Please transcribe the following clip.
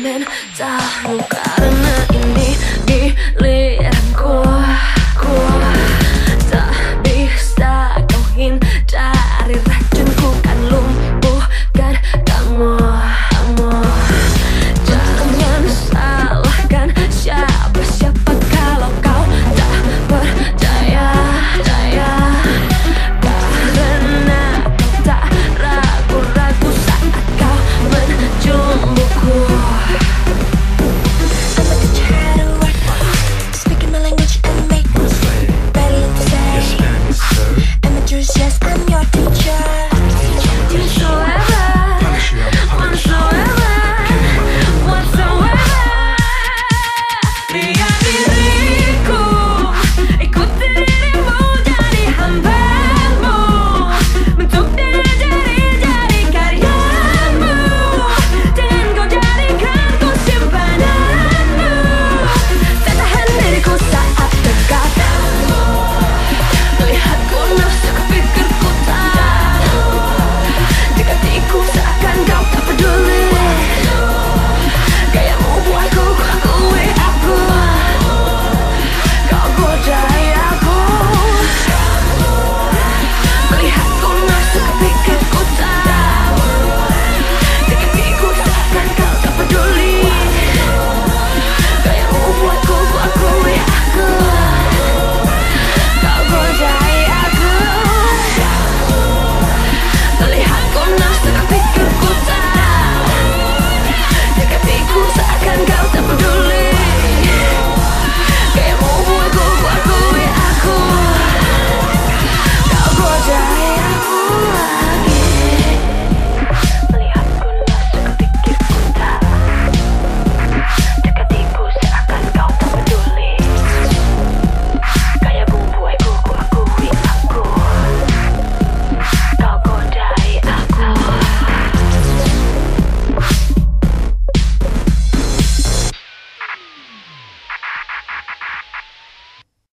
Amen. Da, Luca.